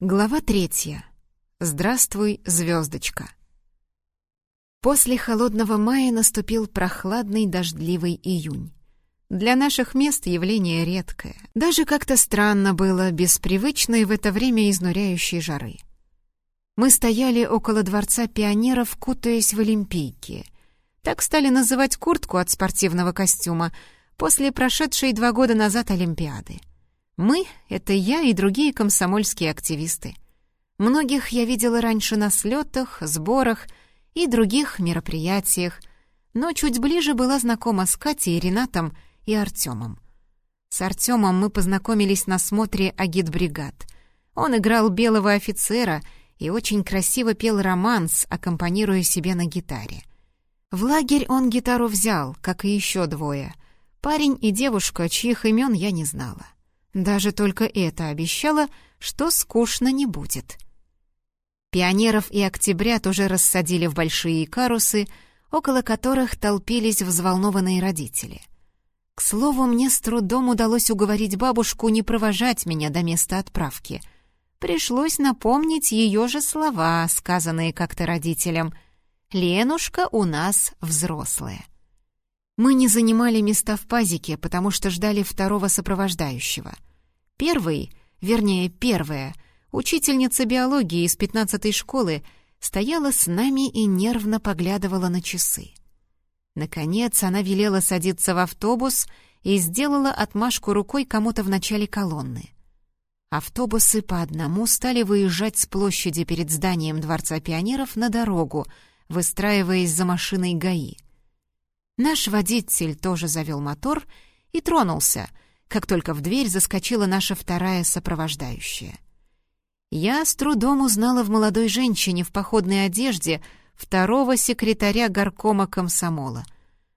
Глава третья. Здравствуй, звездочка. После холодного мая наступил прохладный дождливый июнь. Для наших мест явление редкое. Даже как-то странно было без привычной в это время изнуряющей жары. Мы стояли около Дворца пионеров, кутаясь в олимпийки. Так стали называть куртку от спортивного костюма после прошедшей два года назад Олимпиады. Мы — это я и другие комсомольские активисты. Многих я видела раньше на слетах, сборах и других мероприятиях, но чуть ближе была знакома с Катей, Ренатом и Артемом. С Артемом мы познакомились на смотре «Агитбригад». Он играл белого офицера и очень красиво пел романс, аккомпанируя себе на гитаре. В лагерь он гитару взял, как и еще двое. Парень и девушка, чьих имен я не знала. Даже только это обещало, что скучно не будет. Пионеров и октябрят уже рассадили в большие карусы, около которых толпились взволнованные родители. К слову, мне с трудом удалось уговорить бабушку не провожать меня до места отправки. Пришлось напомнить ее же слова, сказанные как-то родителям. «Ленушка у нас взрослая». Мы не занимали места в пазике, потому что ждали второго сопровождающего — Первый, вернее, первая, учительница биологии из пятнадцатой школы, стояла с нами и нервно поглядывала на часы. Наконец она велела садиться в автобус и сделала отмашку рукой кому-то в начале колонны. Автобусы по одному стали выезжать с площади перед зданием Дворца пионеров на дорогу, выстраиваясь за машиной ГАИ. Наш водитель тоже завел мотор и тронулся — как только в дверь заскочила наша вторая сопровождающая. Я с трудом узнала в молодой женщине в походной одежде второго секретаря горкома комсомола.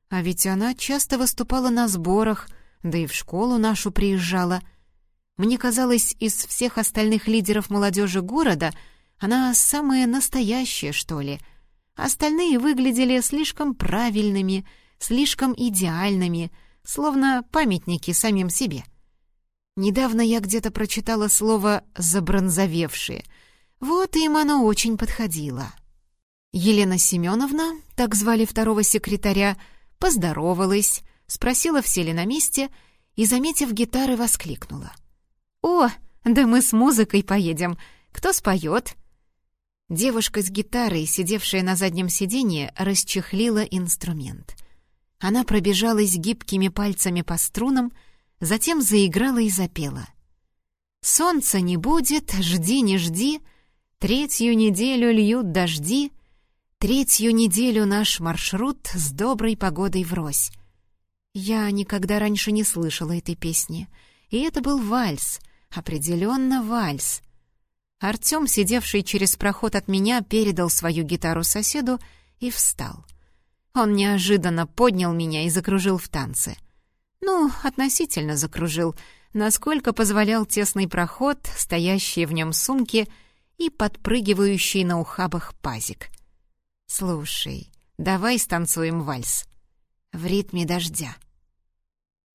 А ведь она часто выступала на сборах, да и в школу нашу приезжала. Мне казалось, из всех остальных лидеров молодежи города она самая настоящая, что ли. Остальные выглядели слишком правильными, слишком идеальными — словно памятники самим себе. Недавно я где-то прочитала слово «забронзовевшие». Вот им оно очень подходило. Елена Семеновна, так звали второго секретаря, поздоровалась, спросила, все ли на месте, и, заметив гитары, воскликнула. «О, да мы с музыкой поедем. Кто споет?» Девушка с гитарой, сидевшая на заднем сиденье, расчехлила инструмент. Она пробежалась гибкими пальцами по струнам, затем заиграла и запела. «Солнца не будет, жди, не жди, третью неделю льют дожди, третью неделю наш маршрут с доброй погодой врозь». Я никогда раньше не слышала этой песни, и это был вальс, определенно вальс. Артем, сидевший через проход от меня, передал свою гитару соседу и встал — он неожиданно поднял меня и закружил в танце. Ну, относительно закружил, насколько позволял тесный проход, стоящие в нем сумки и подпрыгивающий на ухабах пазик. «Слушай, давай станцуем вальс. В ритме дождя».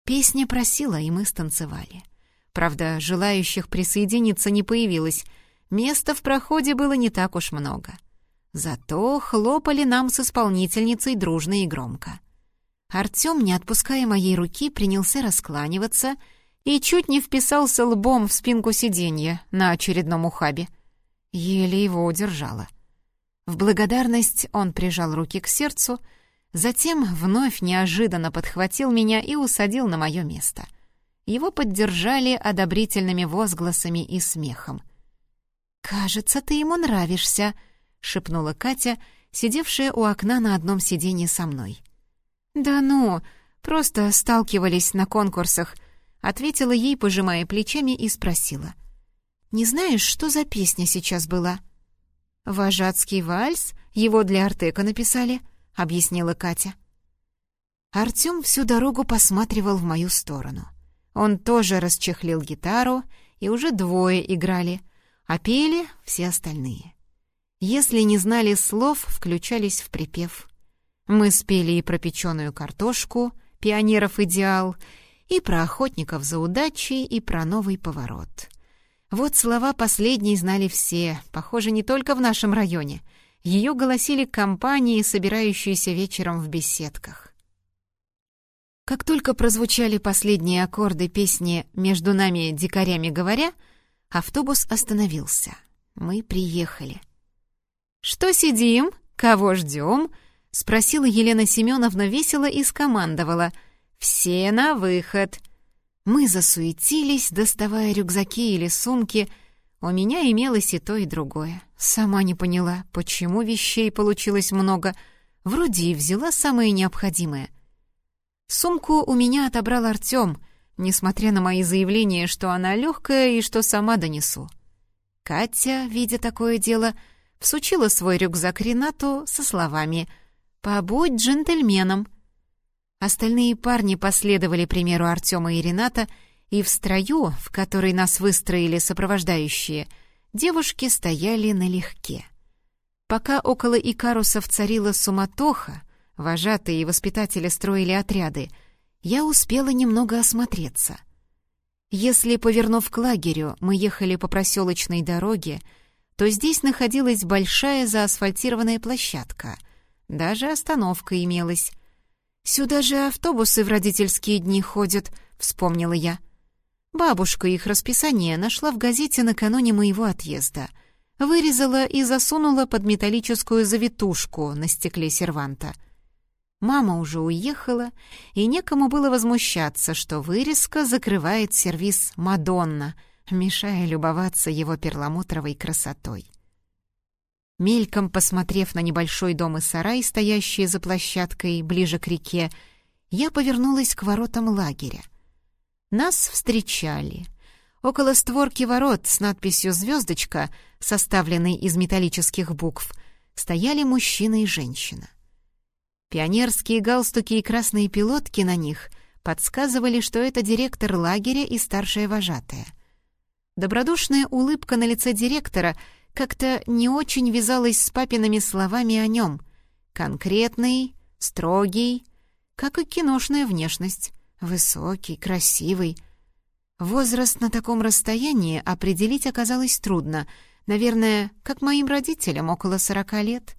Песня просила, и мы станцевали. Правда, желающих присоединиться не появилось. Места в проходе было не так уж много. Зато хлопали нам с исполнительницей дружно и громко. Артём, не отпуская моей руки, принялся раскланиваться и чуть не вписался лбом в спинку сиденья на очередном ухабе. Еле его удержала. В благодарность он прижал руки к сердцу, затем вновь неожиданно подхватил меня и усадил на мое место. Его поддержали одобрительными возгласами и смехом. «Кажется, ты ему нравишься», — шепнула Катя, сидевшая у окна на одном сиденье со мной. «Да ну, просто сталкивались на конкурсах», — ответила ей, пожимая плечами, и спросила. «Не знаешь, что за песня сейчас была?» «Вожатский вальс, его для Артека написали», — объяснила Катя. Артём всю дорогу посматривал в мою сторону. Он тоже расчехлил гитару, и уже двое играли, а пели все остальные. Если не знали слов, включались в припев. Мы спели и про печеную картошку, пионеров идеал, и про охотников за удачей, и про новый поворот. Вот слова последней знали все, похоже, не только в нашем районе. Ее голосили компании, собирающиеся вечером в беседках. Как только прозвучали последние аккорды песни «Между нами, дикарями говоря», автобус остановился. Мы приехали. «Что сидим? Кого ждем?» — спросила Елена Семеновна весело и скомандовала. «Все на выход!» Мы засуетились, доставая рюкзаки или сумки. У меня имелось и то, и другое. Сама не поняла, почему вещей получилось много. Вроде и взяла самое необходимое. Сумку у меня отобрал Артем, несмотря на мои заявления, что она легкая и что сама донесу. Катя, видя такое дело, всучила свой рюкзак Ренату со словами «Побудь джентльменом». Остальные парни последовали примеру Артема и Рената, и в строю, в который нас выстроили сопровождающие, девушки стояли налегке. Пока около Икарусов царила суматоха, вожатые и воспитатели строили отряды, я успела немного осмотреться. Если, повернув к лагерю, мы ехали по проселочной дороге, то здесь находилась большая заасфальтированная площадка. Даже остановка имелась — «Сюда же автобусы в родительские дни ходят», — вспомнила я. Бабушка их расписание нашла в газете накануне моего отъезда. Вырезала и засунула под металлическую завитушку на стекле серванта. Мама уже уехала, и некому было возмущаться, что вырезка закрывает сервис «Мадонна», мешая любоваться его перламутровой красотой. Мельком посмотрев на небольшой дом и сарай, стоящие за площадкой ближе к реке, я повернулась к воротам лагеря. Нас встречали. Около створки ворот с надписью «Звездочка», составленной из металлических букв, стояли мужчина и женщина. Пионерские галстуки и красные пилотки на них подсказывали, что это директор лагеря и старшая вожатая. Добродушная улыбка на лице директора — как-то не очень вязалась с папиными словами о нем. Конкретный, строгий, как и киношная внешность. Высокий, красивый. Возраст на таком расстоянии определить оказалось трудно. Наверное, как моим родителям, около сорока лет.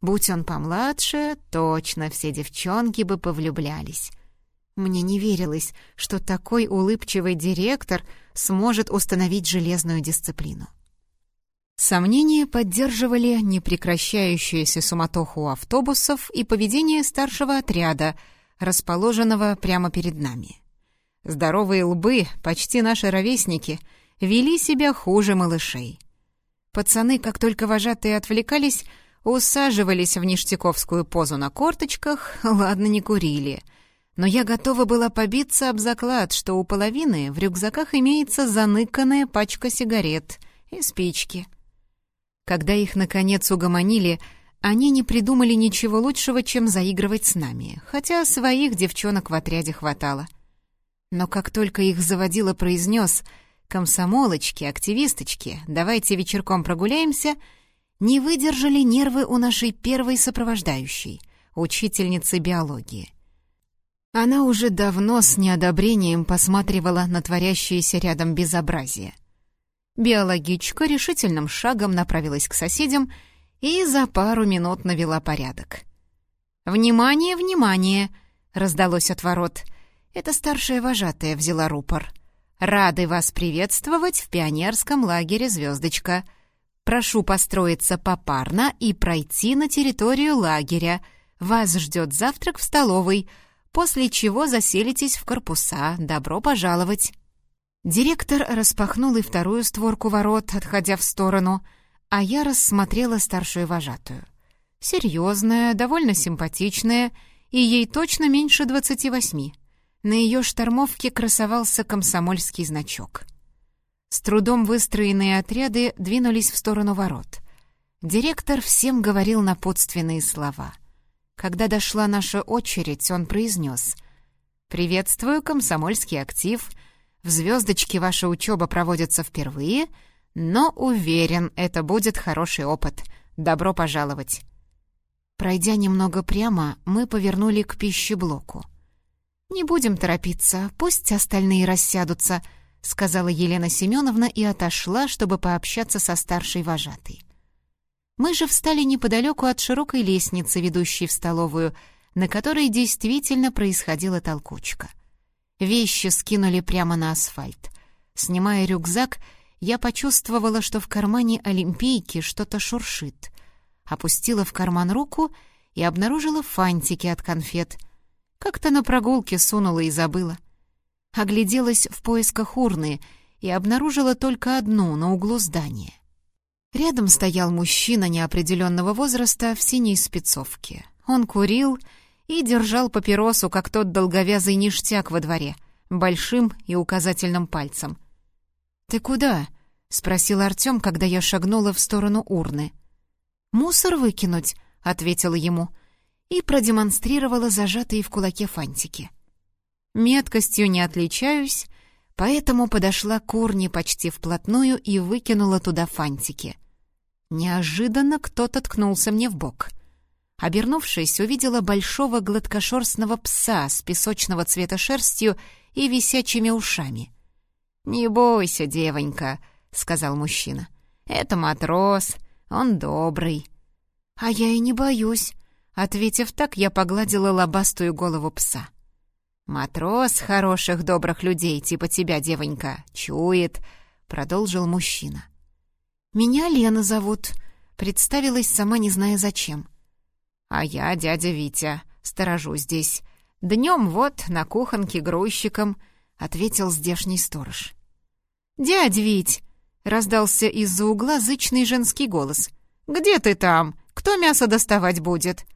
Будь он помладше, точно все девчонки бы повлюблялись. Мне не верилось, что такой улыбчивый директор сможет установить железную дисциплину. Сомнения поддерживали непрекращающуюся суматоху автобусов и поведение старшего отряда, расположенного прямо перед нами. Здоровые лбы, почти наши ровесники, вели себя хуже малышей. Пацаны, как только вожатые отвлекались, усаживались в ништяковскую позу на корточках, ладно, не курили. Но я готова была побиться об заклад, что у половины в рюкзаках имеется заныканная пачка сигарет и спички — когда их, наконец, угомонили, они не придумали ничего лучшего, чем заигрывать с нами, хотя своих девчонок в отряде хватало. Но как только их заводила произнес «Комсомолочки, активисточки, давайте вечерком прогуляемся», не выдержали нервы у нашей первой сопровождающей, учительницы биологии. Она уже давно с неодобрением посматривала на творящееся рядом безобразие — Биологичка решительным шагом направилась к соседям и за пару минут навела порядок. «Внимание, внимание!» — раздалось от ворот. Это старшая вожатая взяла рупор. «Рады вас приветствовать в пионерском лагере «Звездочка». Прошу построиться попарно и пройти на территорию лагеря. Вас ждет завтрак в столовой, после чего заселитесь в корпуса. Добро пожаловать!» Директор распахнул и вторую створку ворот, отходя в сторону, а я рассмотрела старшую вожатую. Серьезная, довольно симпатичная, и ей точно меньше двадцати восьми. На ее штормовке красовался комсомольский значок. С трудом выстроенные отряды двинулись в сторону ворот. Директор всем говорил напутственные слова. Когда дошла наша очередь, он произнес «Приветствую, комсомольский актив», в «Звездочке» ваша учеба проводится впервые, но уверен, это будет хороший опыт. Добро пожаловать!» Пройдя немного прямо, мы повернули к пищеблоку. «Не будем торопиться, пусть остальные рассядутся», — сказала Елена Семеновна и отошла, чтобы пообщаться со старшей вожатой. Мы же встали неподалеку от широкой лестницы, ведущей в столовую, на которой действительно происходила толкучка. Вещи скинули прямо на асфальт. Снимая рюкзак, я почувствовала, что в кармане олимпийки что-то шуршит. Опустила в карман руку и обнаружила фантики от конфет. Как-то на прогулке сунула и забыла. Огляделась в поисках урны и обнаружила только одну на углу здания. Рядом стоял мужчина неопределенного возраста в синей спецовке. Он курил и держал папиросу, как тот долговязый ништяк во дворе, большим и указательным пальцем. «Ты куда?» — спросил Артем, когда я шагнула в сторону урны. «Мусор выкинуть», — ответила ему, и продемонстрировала зажатые в кулаке фантики. Меткостью не отличаюсь, поэтому подошла к урне почти вплотную и выкинула туда фантики. Неожиданно кто-то ткнулся мне в бок. Обернувшись, увидела большого гладкошерстного пса с песочного цвета шерстью и висячими ушами. «Не бойся, девонька», — сказал мужчина. «Это матрос, он добрый». «А я и не боюсь», — ответив так, я погладила лобастую голову пса. «Матрос хороших добрых людей, типа тебя, девонька, чует», — продолжил мужчина. «Меня Лена зовут», — представилась сама не зная зачем. «А я дядя Витя, сторожу здесь. Днем вот на кухонке грузчиком», — ответил здешний сторож. «Дядь Вить!» — раздался из-за угла зычный женский голос. «Где ты там? Кто мясо доставать будет?»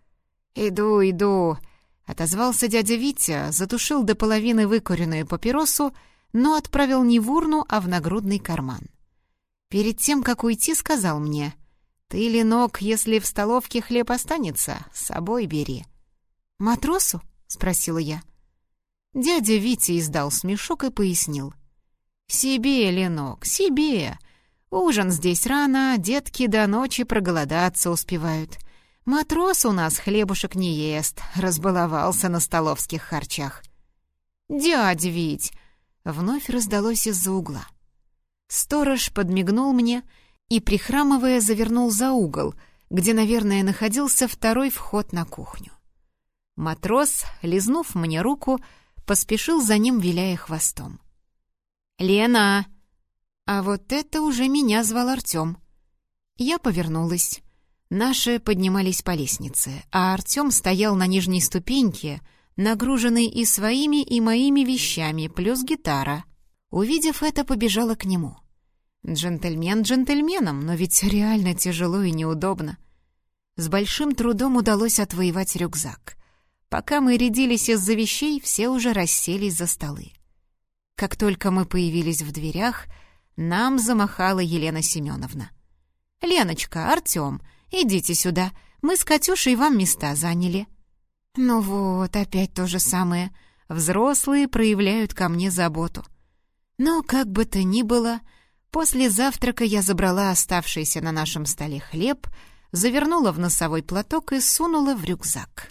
«Иду, иду», — отозвался дядя Витя, затушил до половины выкуренную папиросу, но отправил не в урну, а в нагрудный карман. Перед тем, как уйти, сказал мне, «Ты, Ленок, если в столовке хлеб останется, с собой бери». «Матросу?» — спросила я. Дядя Витя издал смешок и пояснил. «Себе, Ленок, себе. Ужин здесь рано, детки до ночи проголодаться успевают. Матрос у нас хлебушек не ест, разбаловался на столовских харчах. «Дядь Вить!» — вновь раздалось из-за угла. Сторож подмигнул мне и, прихрамывая, завернул за угол, где, наверное, находился второй вход на кухню. Матрос, лизнув мне руку, поспешил за ним, виляя хвостом. «Лена!» А вот это уже меня звал Артем. Я повернулась. Наши поднимались по лестнице, а Артем стоял на нижней ступеньке, нагруженный и своими, и моими вещами, плюс гитара. Увидев это, побежала к нему. Джентльмен джентльменом, но ведь реально тяжело и неудобно. С большим трудом удалось отвоевать рюкзак. Пока мы рядились из-за вещей, все уже расселись за столы. Как только мы появились в дверях, нам замахала Елена Семеновна. «Леночка, Артем, Идите сюда, мы с Катюшей вам места заняли». Ну вот, опять то же самое. Взрослые проявляют ко мне заботу. Но как бы то ни было, после завтрака я забрала оставшийся на нашем столе хлеб, завернула в носовой платок и сунула в рюкзак.